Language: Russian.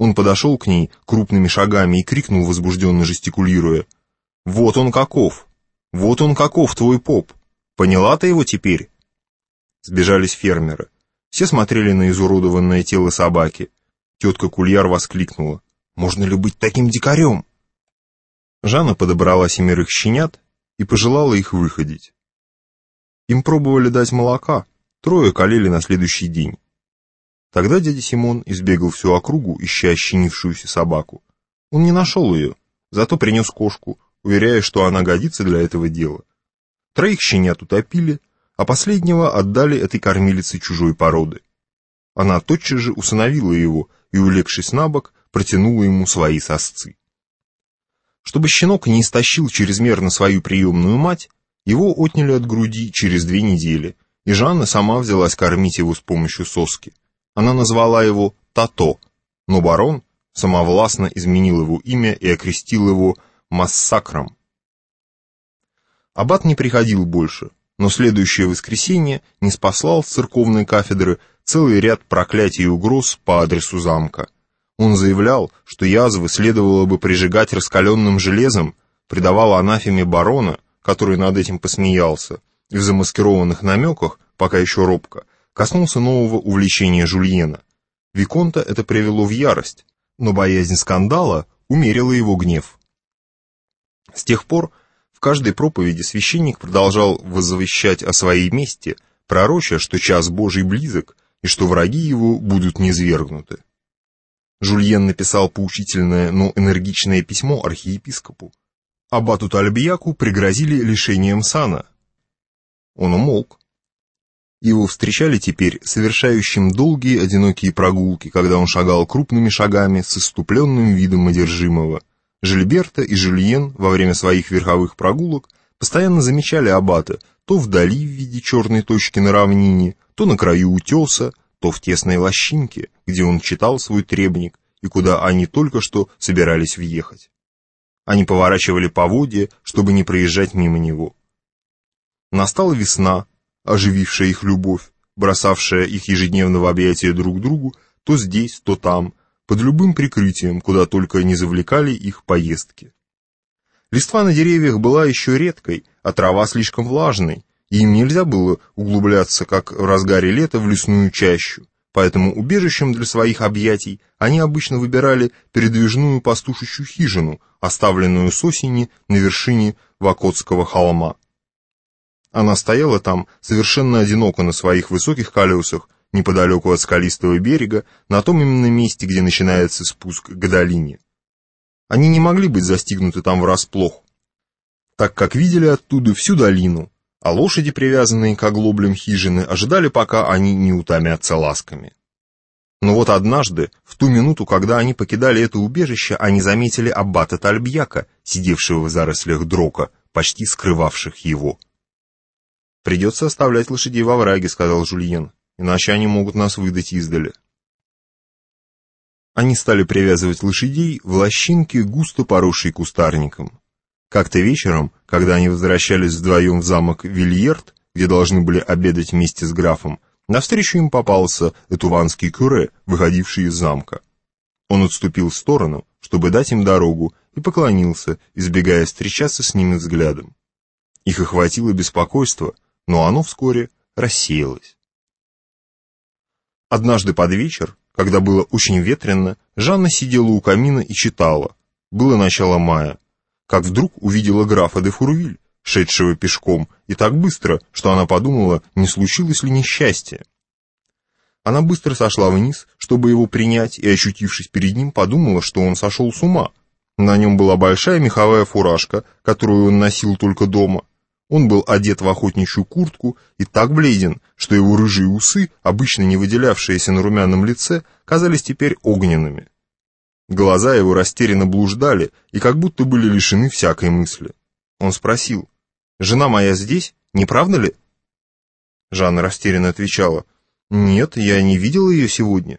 Он подошел к ней крупными шагами и крикнул, возбужденно жестикулируя. «Вот он каков! Вот он каков, твой поп! Поняла ты его теперь?» Сбежались фермеры. Все смотрели на изуродованное тело собаки. Тетка Кульяр воскликнула. «Можно ли быть таким дикарем?» Жанна подобрала семерых щенят и пожелала их выходить. Им пробовали дать молока, трое колели на следующий день. Тогда дядя Симон избегал всю округу, ища ощенившуюся собаку. Он не нашел ее, зато принес кошку, уверяя, что она годится для этого дела. Троих щенят утопили, а последнего отдали этой кормилице чужой породы. Она тотчас же усыновила его и, улегшись на бок, протянула ему свои сосцы. Чтобы щенок не истощил чрезмерно свою приемную мать, его отняли от груди через две недели, и Жанна сама взялась кормить его с помощью соски. Она назвала его Тато, но барон самовластно изменил его имя и окрестил его Массакром. Аббат не приходил больше, но следующее воскресенье не спаслал с церковной кафедры целый ряд проклятий и угроз по адресу замка. Он заявлял, что язвы следовало бы прижигать раскаленным железом, придавал анафеме барона, который над этим посмеялся, и в замаскированных намеках, пока еще робко, коснулся нового увлечения Жульена. Виконта это привело в ярость, но боязнь скандала умерила его гнев. С тех пор в каждой проповеди священник продолжал возвещать о своей мести, пророча, что час Божий близок и что враги его будут низвергнуты. Жульен написал поучительное, но энергичное письмо архиепископу. Аббату Тальбияку пригрозили лишением сана. Он умолк. Его встречали теперь совершающим долгие одинокие прогулки, когда он шагал крупными шагами с иступленным видом одержимого. Жильберта и Жюльен во время своих верховых прогулок постоянно замечали аббата то вдали в виде черной точки на равнине, то на краю утеса, то в тесной лощинке, где он читал свой требник и куда они только что собирались въехать. Они поворачивали поводья, чтобы не проезжать мимо него. Настала весна, оживившая их любовь, бросавшая их ежедневно в объятия друг другу, то здесь, то там, под любым прикрытием, куда только не завлекали их поездки. Листва на деревьях была еще редкой, а трава слишком влажной, и им нельзя было углубляться, как в разгаре лета, в лесную чащу, поэтому убежищем для своих объятий они обычно выбирали передвижную пастушечью хижину, оставленную с осени на вершине Вакотского холма. Она стояла там совершенно одиноко на своих высоких колесах, неподалеку от скалистого берега, на том именно месте, где начинается спуск к долине. Они не могли быть застигнуты там врасплох, так как видели оттуда всю долину, а лошади, привязанные к оглоблям хижины, ожидали, пока они не утомятся ласками. Но вот однажды, в ту минуту, когда они покидали это убежище, они заметили аббата Тальбьяка, сидевшего в зарослях дрока, почти скрывавших его. «Придется оставлять лошадей во враге», — сказал Жульен, «иначе они могут нас выдать издали». Они стали привязывать лошадей в лощинке, густо поросшей кустарником. Как-то вечером, когда они возвращались вдвоем в замок Вильерт, где должны были обедать вместе с графом, навстречу им попался этуванский кюре, выходивший из замка. Он отступил в сторону, чтобы дать им дорогу, и поклонился, избегая встречаться с ними взглядом. Их охватило беспокойство, но оно вскоре рассеялось. Однажды под вечер, когда было очень ветрено, Жанна сидела у камина и читала. Было начало мая, как вдруг увидела графа де Фурвиль, шедшего пешком, и так быстро, что она подумала, не случилось ли несчастье. Она быстро сошла вниз, чтобы его принять, и, ощутившись перед ним, подумала, что он сошел с ума. На нем была большая меховая фуражка, которую он носил только дома, он был одет в охотничью куртку и так бледен, что его рыжие усы, обычно не выделявшиеся на румяном лице, казались теперь огненными. Глаза его растерянно блуждали и как будто были лишены всякой мысли. Он спросил, «Жена моя здесь, не правда ли?» Жанна растерянно отвечала, «Нет, я не видела ее сегодня».